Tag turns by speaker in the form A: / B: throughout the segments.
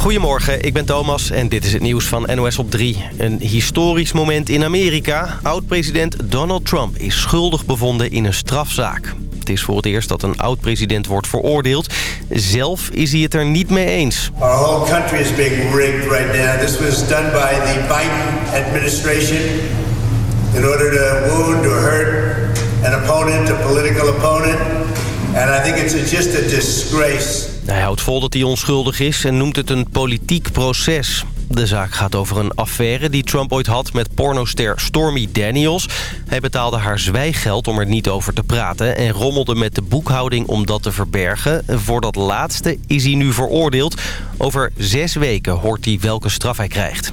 A: Goedemorgen, ik ben Thomas en dit is het nieuws van NOS op 3. Een historisch moment in Amerika. Oud-president Donald Trump is schuldig bevonden in een strafzaak. Het is voor het eerst dat een oud-president wordt veroordeeld. Zelf is hij het er niet mee eens.
B: Our whole country is being rigged right now. This was done by the Biden administration in order to wound or hurt an opponent, a political opponent. And I think it's just a disgrace.
A: Hij houdt vol dat hij onschuldig is en noemt het een politiek proces. De zaak gaat over een affaire die Trump ooit had met pornoster Stormy Daniels. Hij betaalde haar zwijggeld om er niet over te praten... en rommelde met de boekhouding om dat te verbergen. Voor dat laatste is hij nu veroordeeld. Over zes weken hoort hij welke straf hij krijgt.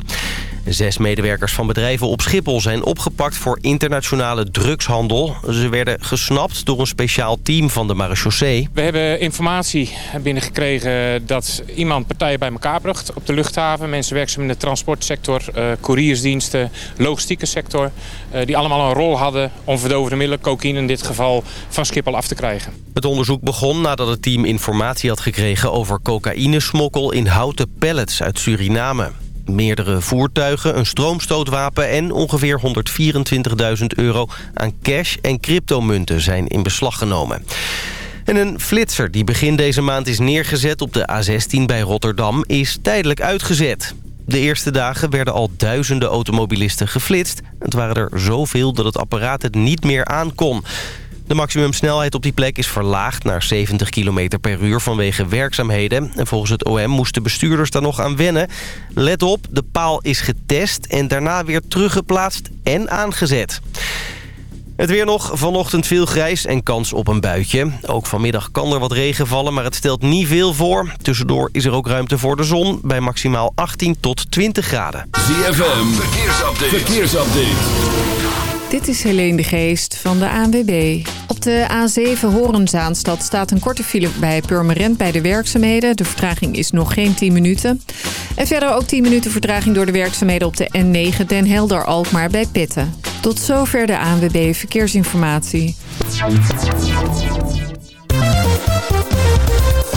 A: Zes medewerkers van bedrijven op Schiphol zijn opgepakt voor internationale drugshandel. Ze werden gesnapt door een speciaal team van de marechaussee.
C: We hebben informatie binnengekregen dat iemand partijen bij elkaar bracht op de luchthaven. Mensen werkzaam in de transportsector, uh, couriersdiensten, logistieke sector. Uh, die allemaal een rol hadden om verdovende middelen, cocaïne in dit geval, van Schiphol af te krijgen.
A: Het onderzoek begon nadat het team informatie had gekregen over cocaïnesmokkel in houten pallets uit Suriname. Meerdere voertuigen, een stroomstootwapen en ongeveer 124.000 euro aan cash en cryptomunten zijn in beslag genomen. En een flitser die begin deze maand is neergezet op de A16 bij Rotterdam is tijdelijk uitgezet. De eerste dagen werden al duizenden automobilisten geflitst. Het waren er zoveel dat het apparaat het niet meer aankon. De maximumsnelheid op die plek is verlaagd naar 70 km per uur vanwege werkzaamheden. En volgens het OM moesten bestuurders daar nog aan wennen. Let op, de paal is getest en daarna weer teruggeplaatst en aangezet. Het weer nog, vanochtend veel grijs en kans op een buitje. Ook vanmiddag kan er wat regen vallen, maar het stelt niet veel voor. Tussendoor is er ook ruimte voor de zon bij maximaal 18 tot 20 graden.
D: ZFM, verkeersupdate. verkeersupdate.
E: Dit is Helene de Geest van de ANWB. Op de A7 Horenzaanstad staat een korte file bij Purmerend bij de werkzaamheden. De vertraging is nog geen 10 minuten. En verder ook 10 minuten vertraging door de werkzaamheden op de N9 Den Helder-Alkmaar bij Pitten. Tot zover de ANWB Verkeersinformatie.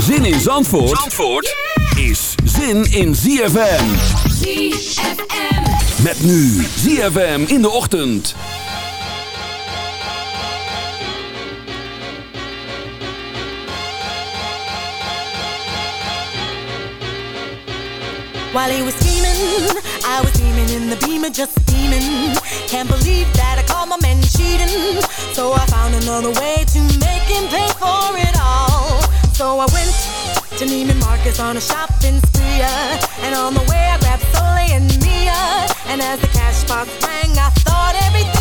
D: Zin in Zandvoort, Zandvoort is zin in ZFM. ZFM. Met nu ZFM in de ochtend.
F: While he was scheming, I was steaming in the beamer, just steaming. Can't believe that I called my man cheating. So I found another way to make him pay for it. So I went to Neiman Marcus on a shopping spree. Uh, and on the way I grabbed Soleil and Mia. And as the cash box rang, I thought everything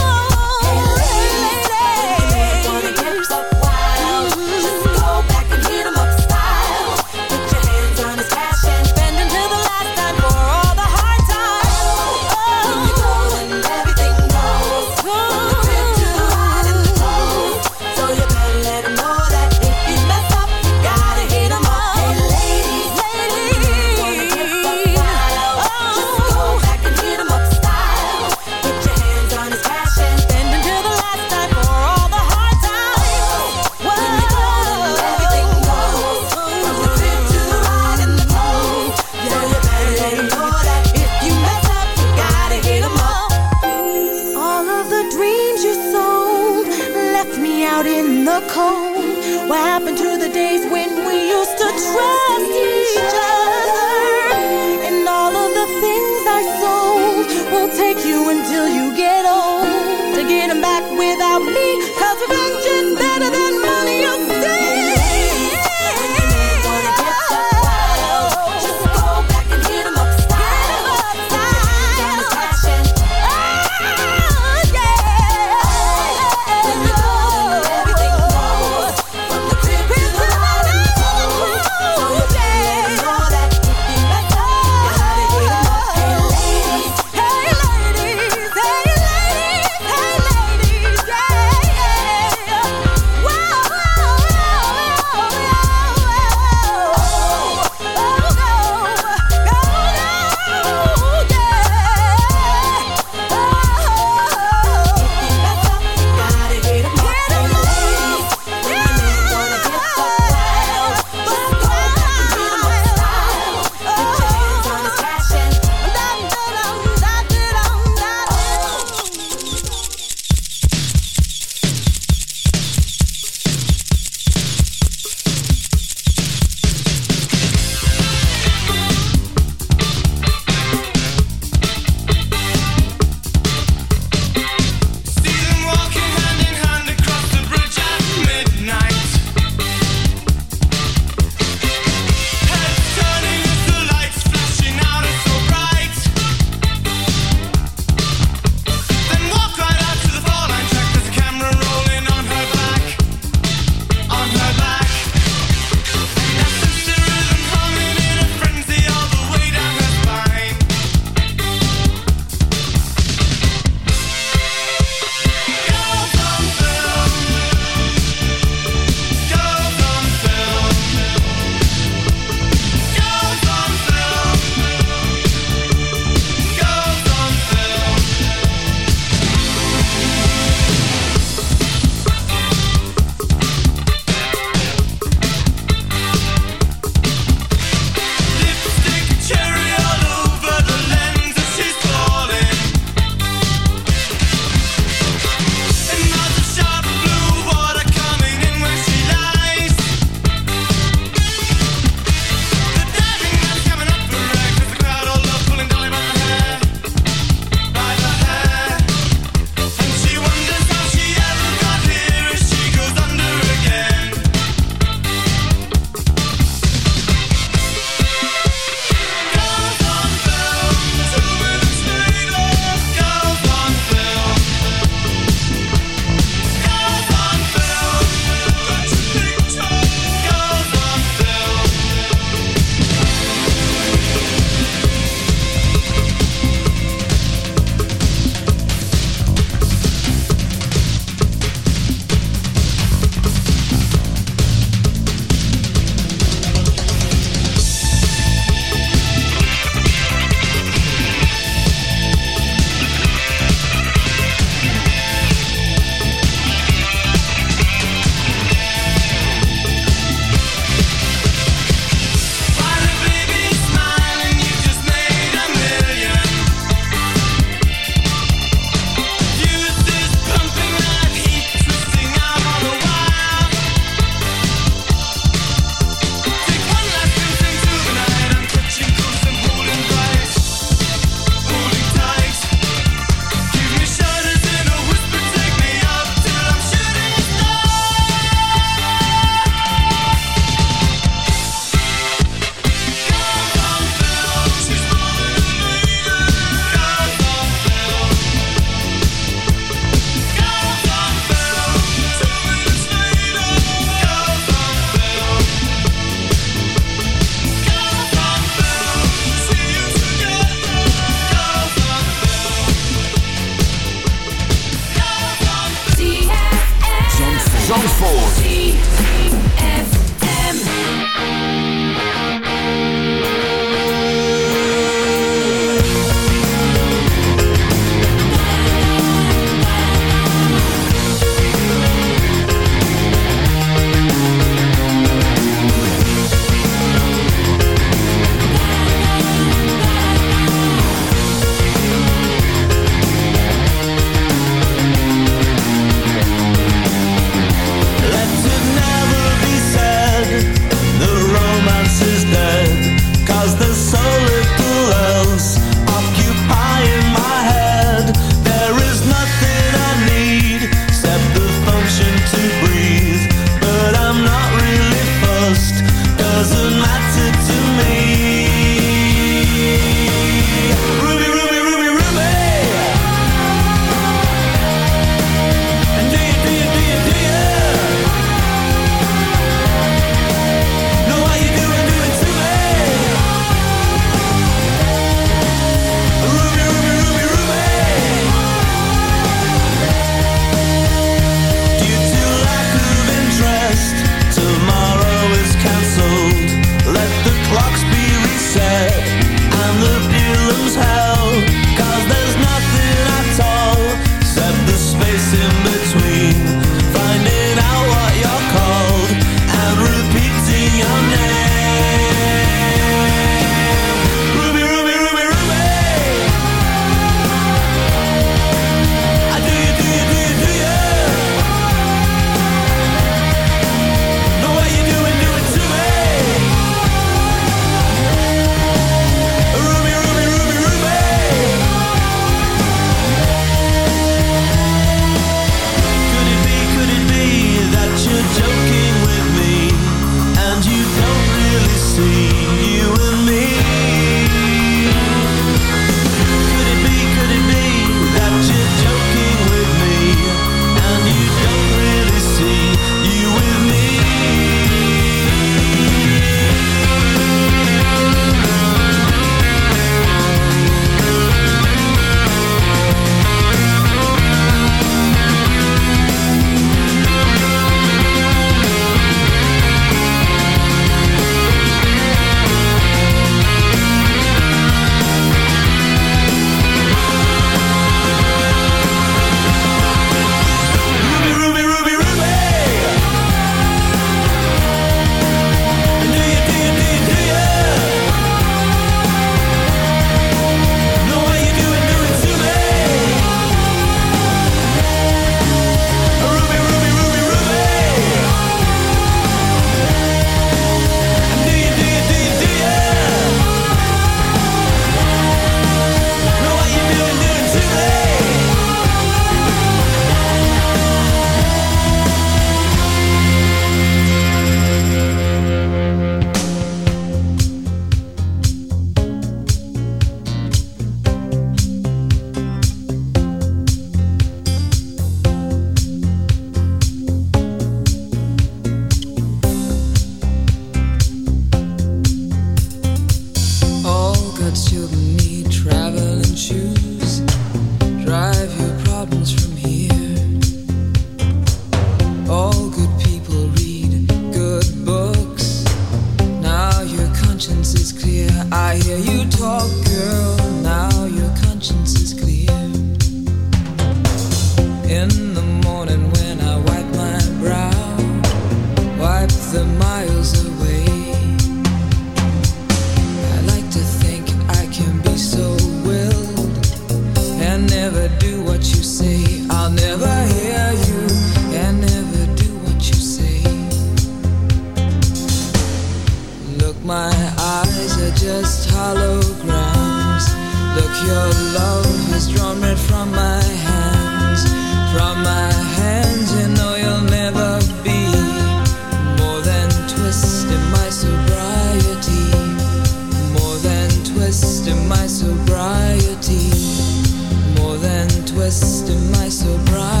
F: than
G: twist in my sobriety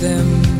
G: them.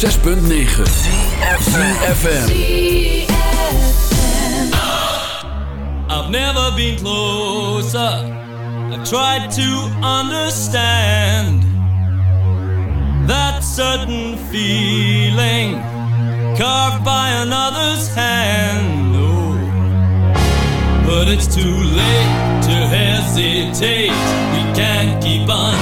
D: 106.9 ZFM
H: I've never been closer. I tried to understand That certain feeling Carved by another's hand. Oh. But it's too late to hesitate. We can't keep on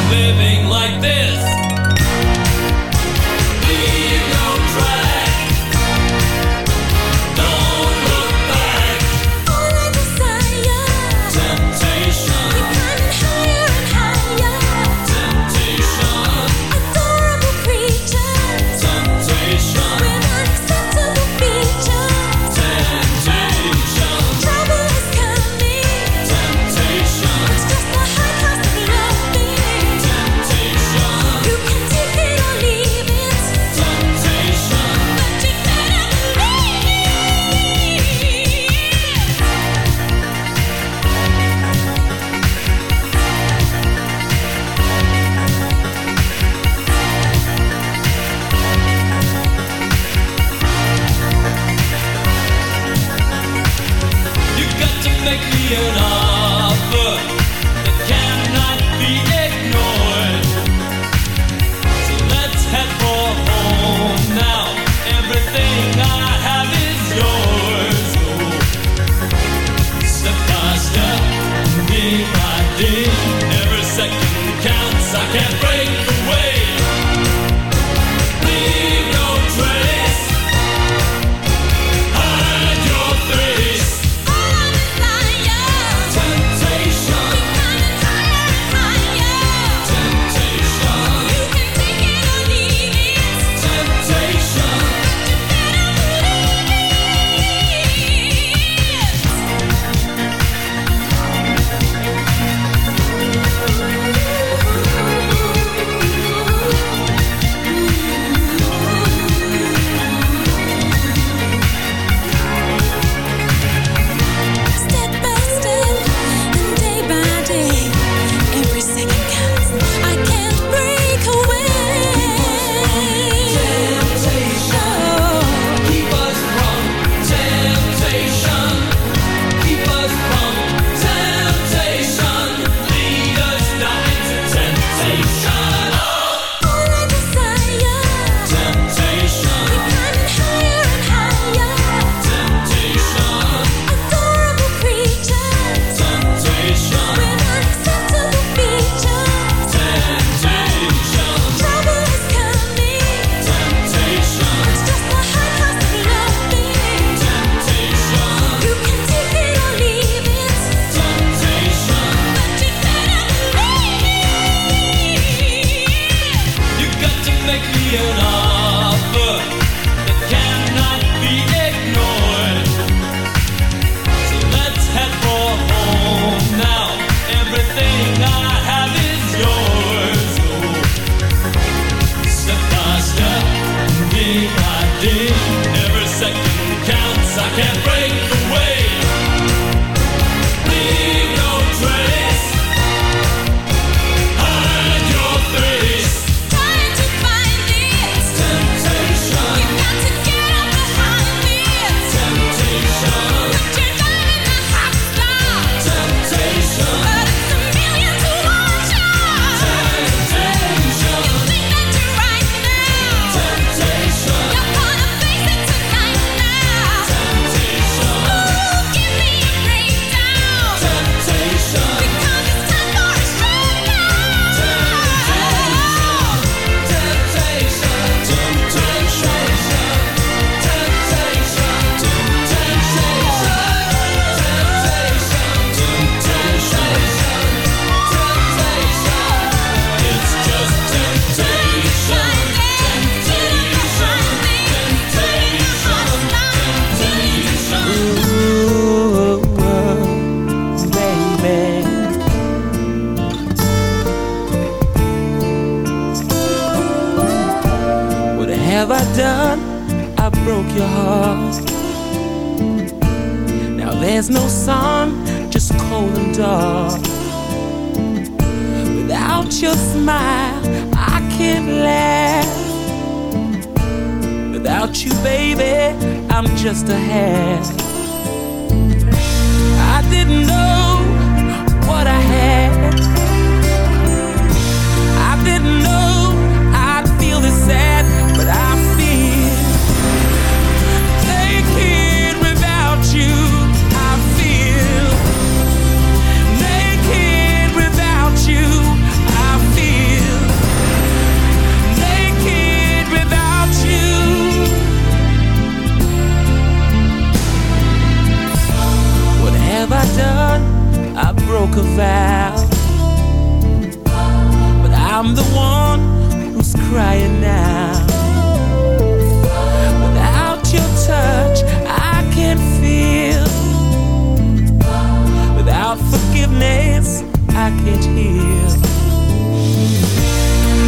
G: I can't hear.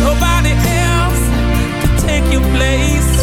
G: Nobody else
D: can take your place.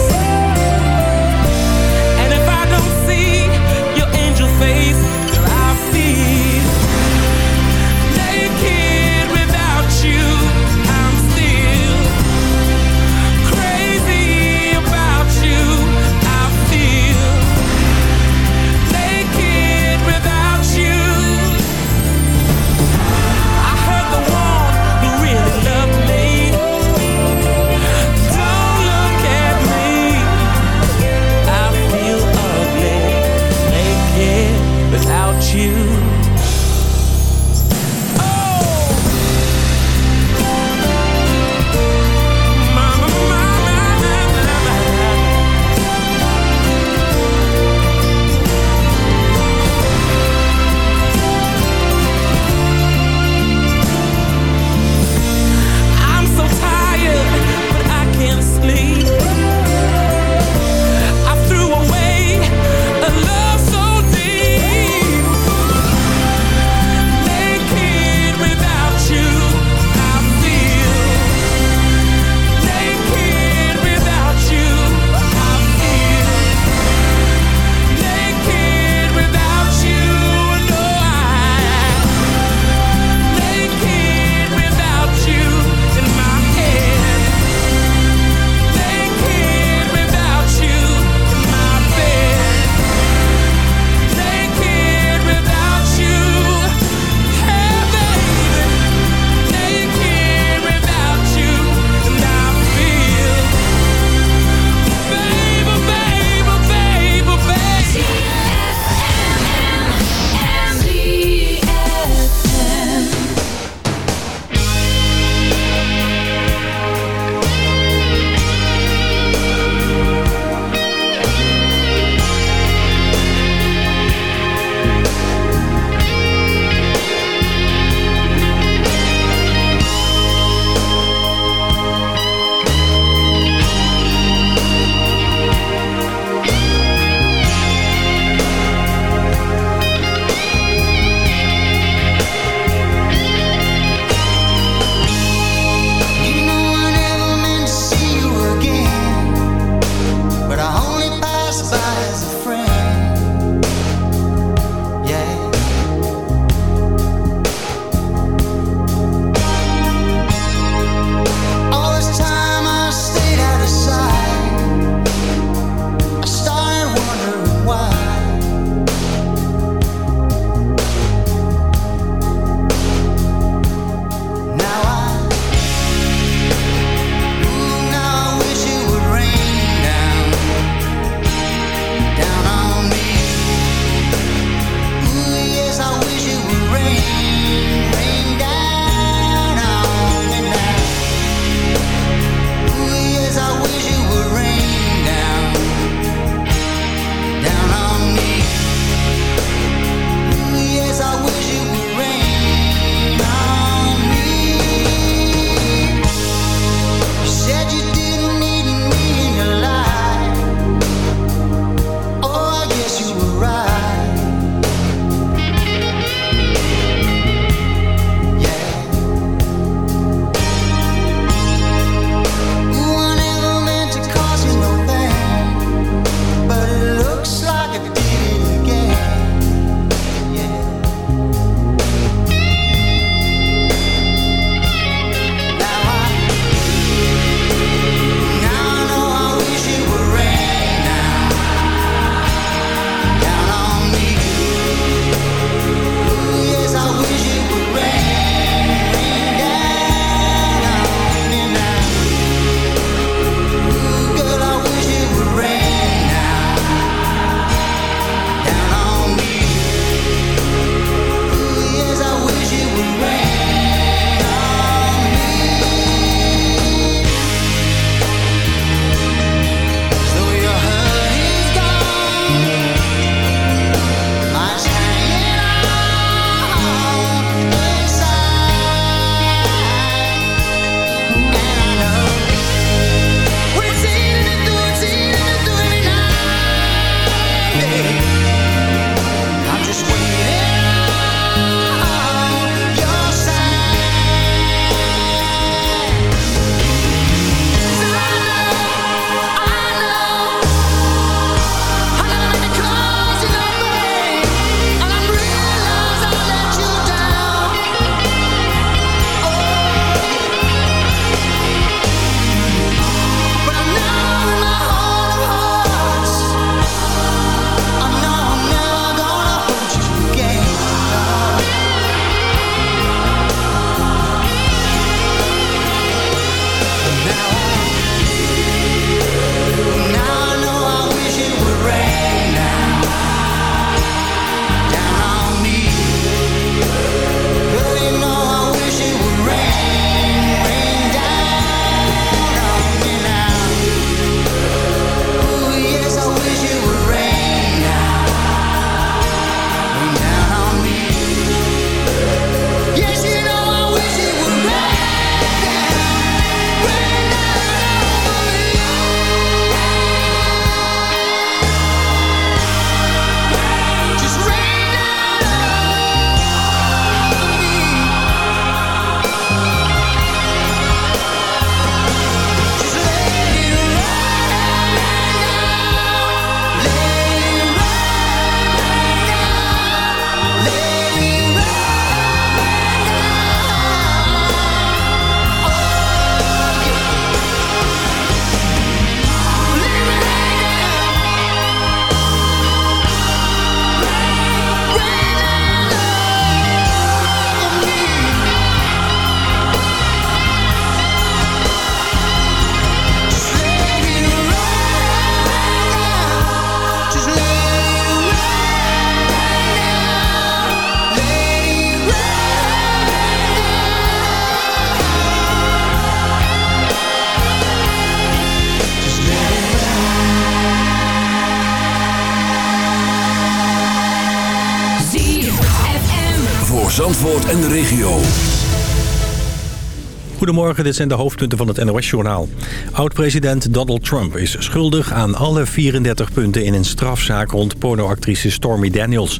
I: Goedemorgen, dit zijn de hoofdpunten van het NOS-journaal. Oud-president Donald Trump is schuldig aan alle 34 punten in een strafzaak rond pornoactrice Stormy Daniels.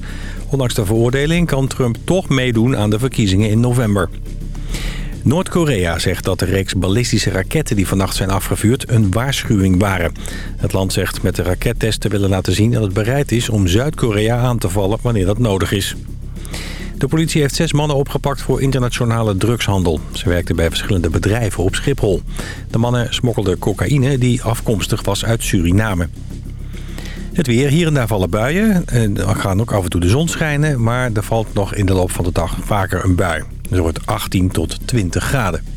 I: Ondanks de veroordeling kan Trump toch meedoen aan de verkiezingen in november. Noord-Korea zegt dat de reeks ballistische raketten die vannacht zijn afgevuurd een waarschuwing waren. Het land zegt met de rakettest te willen laten zien dat het bereid is om Zuid-Korea aan te vallen wanneer dat nodig is. De politie heeft zes mannen opgepakt voor internationale drugshandel. Ze werkten bij verschillende bedrijven op Schiphol. De mannen smokkelden cocaïne die afkomstig was uit Suriname. Het weer, hier en daar vallen buien. Er gaan ook af en toe de zon schijnen, maar er valt nog in de loop van de dag vaker een bui. Het wordt 18 tot 20 graden.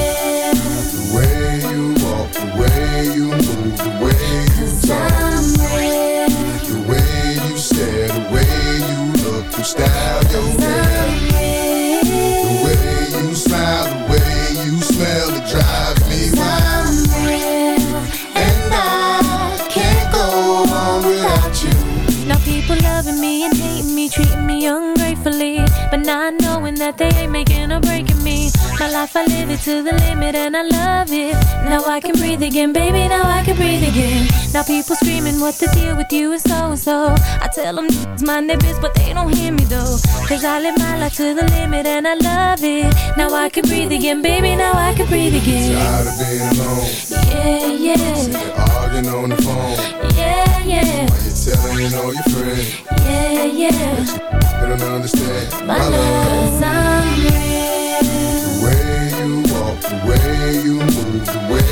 J: To the limit and I love it. Now I can breathe again, baby. Now I can breathe again. Now people screaming what the deal with you is so and so. I tell them it's my neighbors, but they don't hear me though. Cause I live my life to the limit and I love it. Now I can breathe again, baby. Now I can breathe again.
K: Tired of being alone,
J: Yeah, yeah,
K: arguing on the phone.
J: yeah, yeah,
K: While you're telling all your friends,
J: yeah, yeah.
K: But they don't understand
J: My love, I'm
K: way you move, the way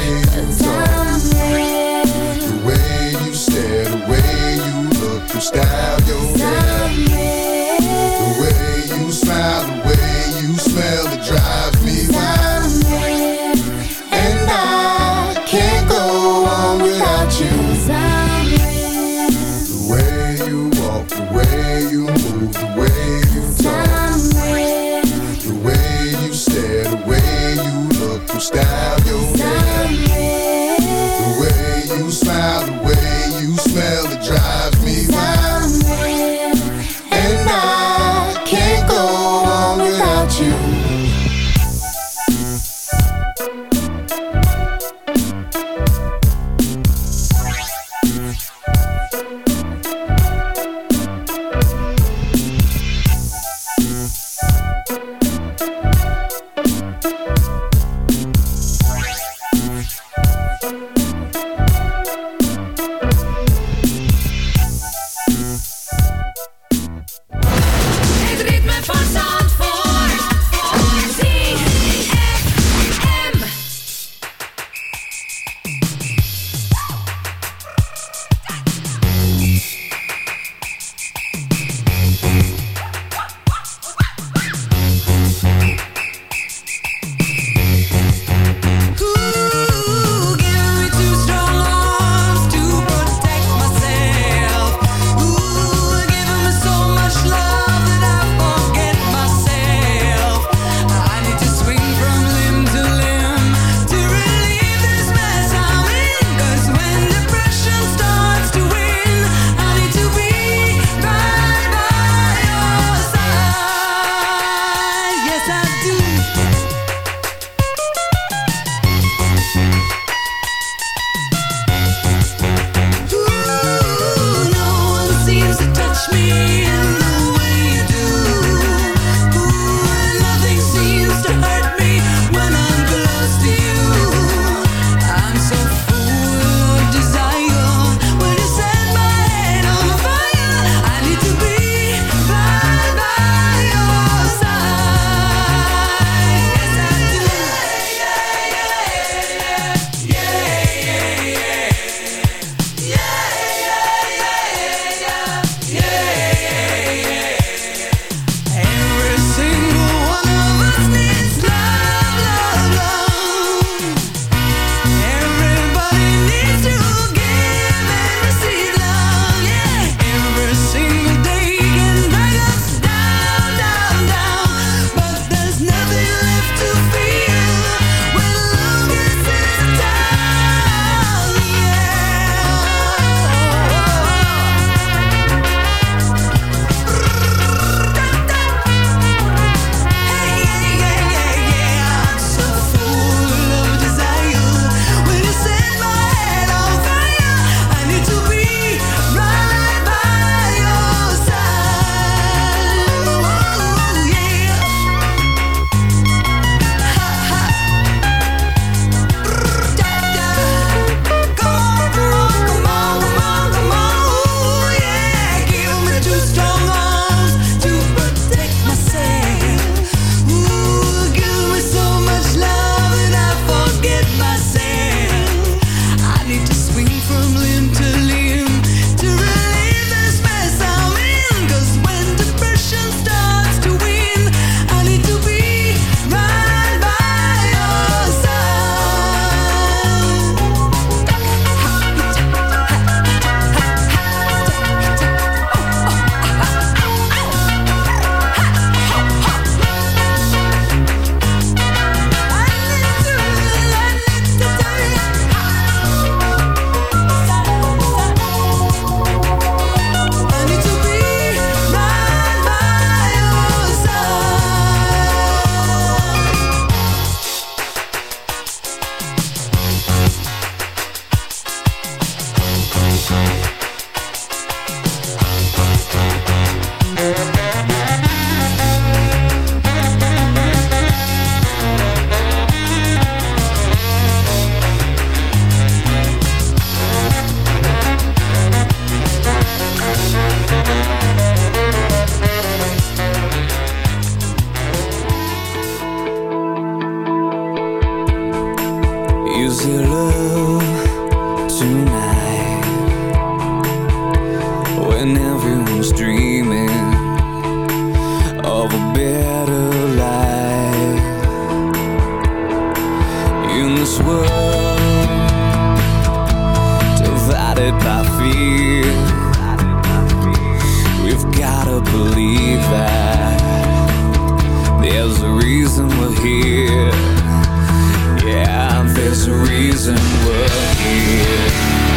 L: reason we're here.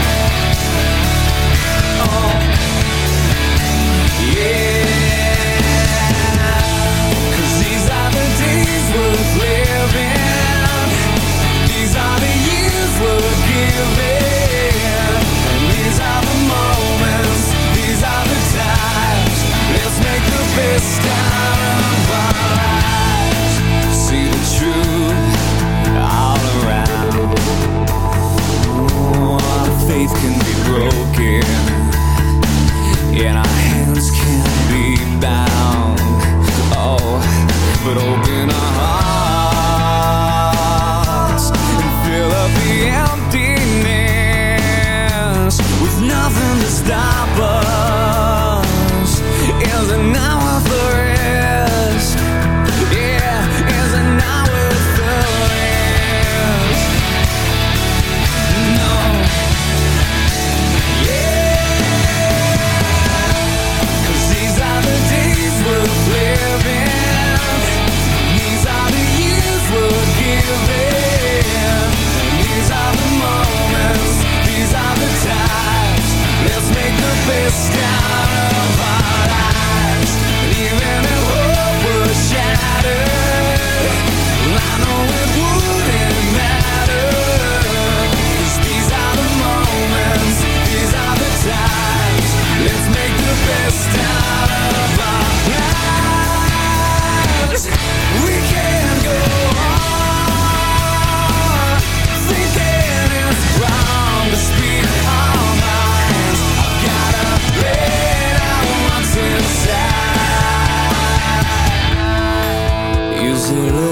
L: Broken, and our inside. Is it love